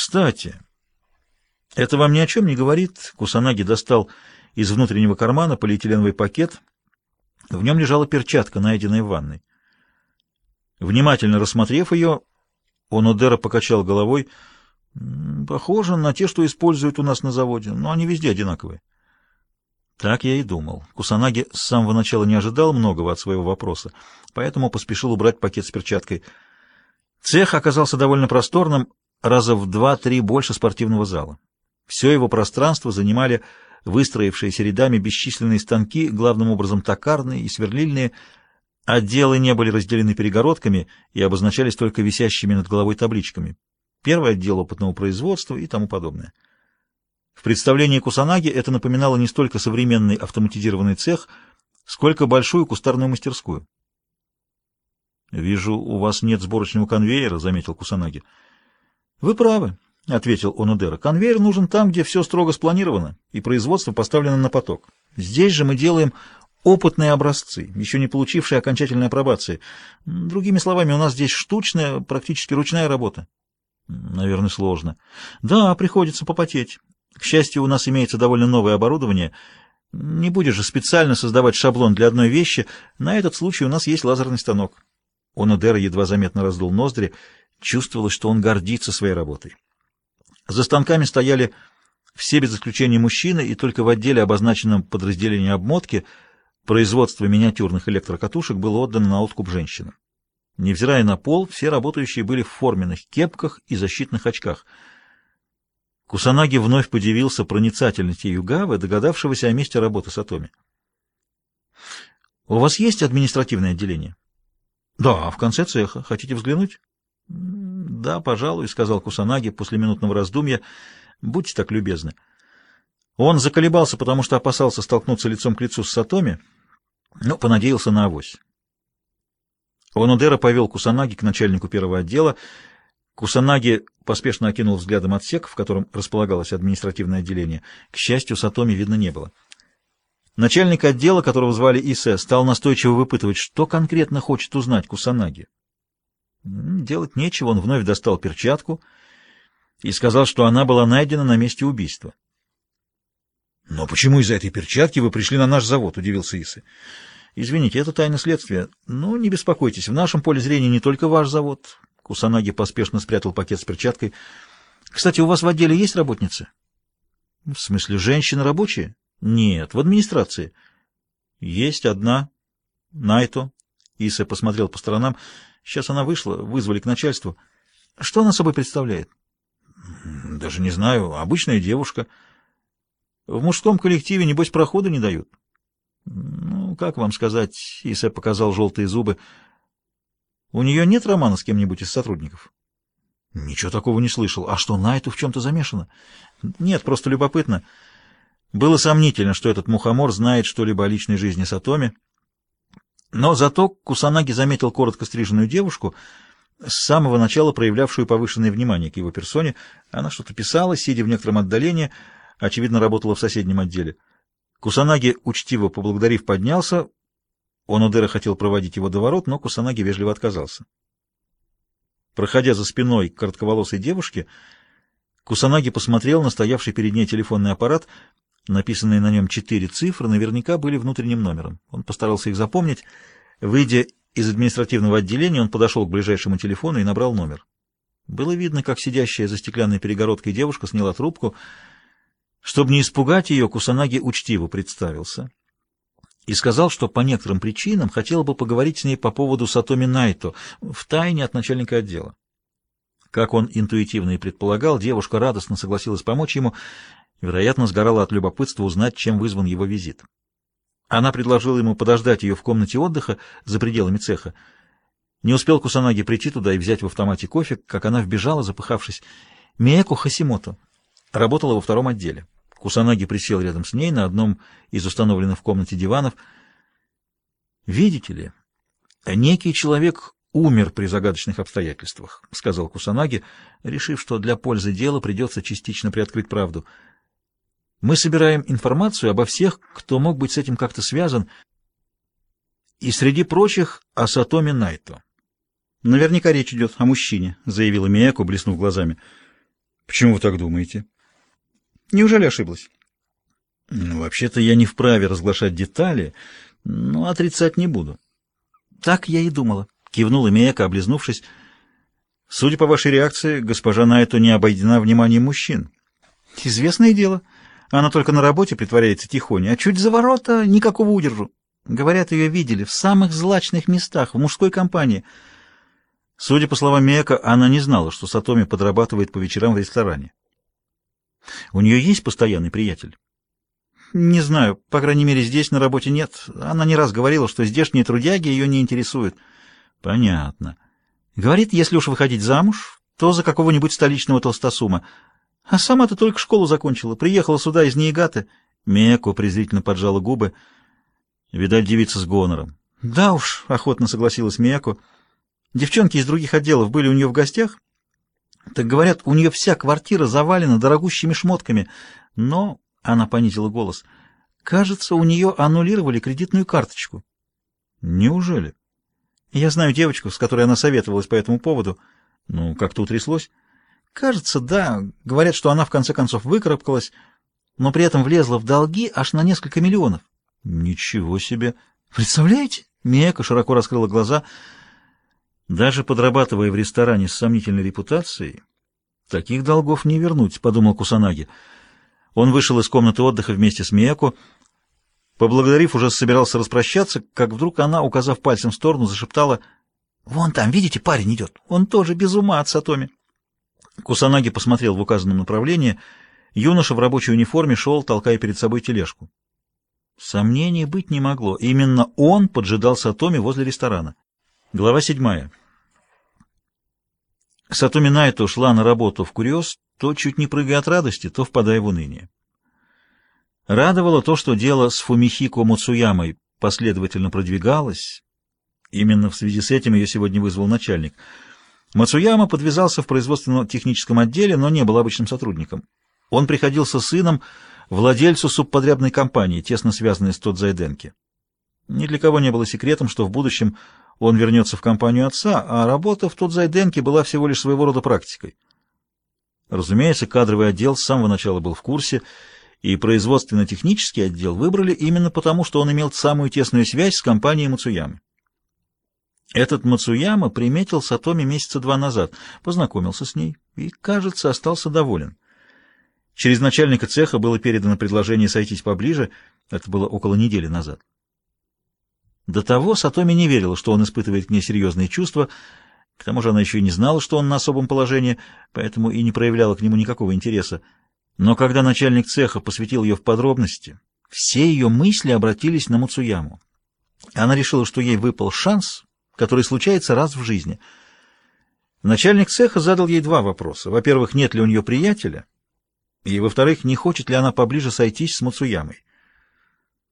Кстати, это вам ни о чем не говорит? Кусанаги достал из внутреннего кармана полиэтиленовый пакет. В нем лежала перчатка, найденная в ванной. Внимательно рассмотрев ее, Онодера покачал головой. Похоже на те, что используют у нас на заводе, но они везде одинаковые. Так я и думал. Кусанаги с самого начала не ожидал многого от своего вопроса, поэтому поспешил убрать пакет с перчаткой. Цех оказался довольно просторным, раза в два-три больше спортивного зала. Все его пространство занимали выстроившиеся рядами бесчисленные станки, главным образом токарные и сверлильные. Отделы не были разделены перегородками и обозначались только висящими над головой табличками. Первый отдел опытного производства и тому подобное. В представлении Кусанаги это напоминало не столько современный автоматизированный цех, сколько большую кустарную мастерскую. «Вижу, у вас нет сборочного конвейера», — заметил Кусанаги. «Вы правы», — ответил Онудера. «Конвейер нужен там, где все строго спланировано, и производство поставлено на поток. Здесь же мы делаем опытные образцы, еще не получившие окончательной апробации. Другими словами, у нас здесь штучная, практически ручная работа». «Наверное, сложно». «Да, приходится попотеть. К счастью, у нас имеется довольно новое оборудование. Не будешь же специально создавать шаблон для одной вещи. На этот случай у нас есть лазерный станок». Онодера едва заметно раздул ноздри. Чувствовалось, что он гордится своей работой. За станками стояли все без исключения мужчины, и только в отделе, обозначенном подразделении обмотки, производство миниатюрных электрокатушек было отдано на откуп женщинам. Невзирая на пол, все работающие были в форменных кепках и защитных очках — Кусанаги вновь подивился проницательности Югавы, догадавшегося о месте работы Сатоми. «У вас есть административное отделение?» «Да, в конце цеха. Хотите взглянуть?» «Да, пожалуй», — сказал Кусанаги после минутного раздумья. «Будьте так любезны». Он заколебался, потому что опасался столкнуться лицом к лицу с Сатоми, но понадеялся на авось. Онодера повел Кусанаги к начальнику первого отдела, Кусанаги поспешно окинул взглядом отсек, в котором располагалось административное отделение. К счастью, Сатоми видно не было. Начальник отдела, которого звали Исе, стал настойчиво выпытывать, что конкретно хочет узнать Кусанаги. Делать нечего, он вновь достал перчатку и сказал, что она была найдена на месте убийства. «Но почему из-за этой перчатки вы пришли на наш завод?» — удивился Исы. «Извините, это тайна следствия. Но не беспокойтесь, в нашем поле зрения не только ваш завод, Кусанаги поспешно спрятал пакет с перчаткой. «Кстати, у вас в отделе есть работницы?» «В смысле, женщины рабочие?» «Нет, в администрации». «Есть одна. Найто». Иса посмотрел по сторонам. «Сейчас она вышла, вызвали к начальству. Что она собой представляет?» «Даже не знаю. Обычная девушка. В мужском коллективе, небось, прохода не дают». «Ну, как вам сказать?» Иса показал желтые зубы. У нее нет романа с кем-нибудь из сотрудников? Ничего такого не слышал. А что, Найту в чем-то замешана? Нет, просто любопытно. Было сомнительно, что этот мухомор знает что-либо о личной жизни Сатоми. Но зато Кусанаги заметил коротко стриженную девушку, с самого начала проявлявшую повышенное внимание к его персоне. Она что-то писала, сидя в некотором отдалении, очевидно, работала в соседнем отделе. Кусанаги, учтиво поблагодарив, поднялся, Онодера хотел проводить его до ворот, но Кусанаги вежливо отказался. Проходя за спиной коротковолосой девушки, Кусанаги посмотрел на стоявший перед ней телефонный аппарат. Написанные на нем четыре цифры наверняка были внутренним номером. Он постарался их запомнить. Выйдя из административного отделения, он подошел к ближайшему телефону и набрал номер. Было видно, как сидящая за стеклянной перегородкой девушка сняла трубку. Чтобы не испугать ее, Кусанаги учтиво представился и сказал, что по некоторым причинам хотел бы поговорить с ней по поводу Сатоми Найто, в тайне от начальника отдела. Как он интуитивно и предполагал, девушка радостно согласилась помочь ему, вероятно, сгорала от любопытства узнать, чем вызван его визит. Она предложила ему подождать ее в комнате отдыха за пределами цеха. Не успел Кусанаги прийти туда и взять в автомате кофе, как она вбежала, запыхавшись. Миэко Хасимото работала во втором отделе. Кусанаги присел рядом с ней на одном из установленных в комнате диванов. «Видите ли, некий человек умер при загадочных обстоятельствах», — сказал Кусанаги, решив, что для пользы дела придется частично приоткрыть правду. «Мы собираем информацию обо всех, кто мог быть с этим как-то связан, и среди прочих о Сатоме Найто». «Наверняка речь идет о мужчине», — заявила Мияко, блеснув глазами. Почему вы так думаете? Неужели ошиблась? Ну, вообще-то я не вправе разглашать детали, но отрицать не буду. Так я и думала, кивнула Мияка, облизнувшись. Судя по вашей реакции, госпожа Найто не обойдена вниманием мужчин. Известное дело. Она только на работе притворяется тихоня, а чуть за ворота никакого удержу. Говорят, ее видели в самых злачных местах, в мужской компании. Судя по словам Мияка, она не знала, что Сатоми подрабатывает по вечерам в ресторане. У нее есть постоянный приятель? Не знаю, по крайней мере, здесь на работе нет. Она не раз говорила, что здешние трудяги ее не интересуют. Понятно. Говорит, если уж выходить замуж, то за какого-нибудь столичного толстосума. А сама-то только школу закончила, приехала сюда из Ниигаты. Меко презрительно поджала губы. Видать, девица с гонором. Да уж, охотно согласилась Меко. Девчонки из других отделов были у нее в гостях. Так говорят, у нее вся квартира завалена дорогущими шмотками. Но она понизила голос. «Кажется, у нее аннулировали кредитную карточку». «Неужели?» «Я знаю девочку, с которой она советовалась по этому поводу». «Ну, как-то утряслось?» «Кажется, да. Говорят, что она в конце концов выкарабкалась, но при этом влезла в долги аж на несколько миллионов». «Ничего себе!» «Представляете?» Мека широко раскрыла глаза. «Даже подрабатывая в ресторане с сомнительной репутацией, таких долгов не вернуть», — подумал Кусанаги. Он вышел из комнаты отдыха вместе с Мияко. Поблагодарив, уже собирался распрощаться, как вдруг она, указав пальцем в сторону, зашептала «Вон там, видите, парень идет. Он тоже без ума от Сатоми». Кусанаги посмотрел в указанном направлении. Юноша в рабочей униформе шел, толкая перед собой тележку. Сомнений быть не могло. Именно он поджидал Сатоми возле ресторана. Глава седьмая. Сатоми Найто шла на работу в Куриос, то чуть не прыгая от радости, то впадая в уныние. Радовало то, что дело с Фумихико Муцуямой последовательно продвигалось. Именно в связи с этим ее сегодня вызвал начальник. Мацуяма подвязался в производственно-техническом отделе, но не был обычным сотрудником. Он приходился сыном владельцу субподрядной компании, тесно связанной с Тодзайденки. Ни для кого не было секретом, что в будущем он вернется в компанию отца, а работа в Тодзайденке была всего лишь своего рода практикой. Разумеется, кадровый отдел с самого начала был в курсе, и производственно-технический отдел выбрали именно потому, что он имел самую тесную связь с компанией Мацуямы. Этот Мацуяма приметил Сатоми месяца два назад, познакомился с ней и, кажется, остался доволен. Через начальника цеха было передано предложение сойтись поближе, это было около недели назад. До того Сатоми не верила, что он испытывает к ней серьезные чувства, к тому же она еще и не знала, что он на особом положении, поэтому и не проявляла к нему никакого интереса. Но когда начальник цеха посвятил ее в подробности, все ее мысли обратились на Муцуяму. Она решила, что ей выпал шанс, который случается раз в жизни. Начальник цеха задал ей два вопроса. Во-первых, нет ли у нее приятеля? И, во-вторых, не хочет ли она поближе сойтись с Муцуямой?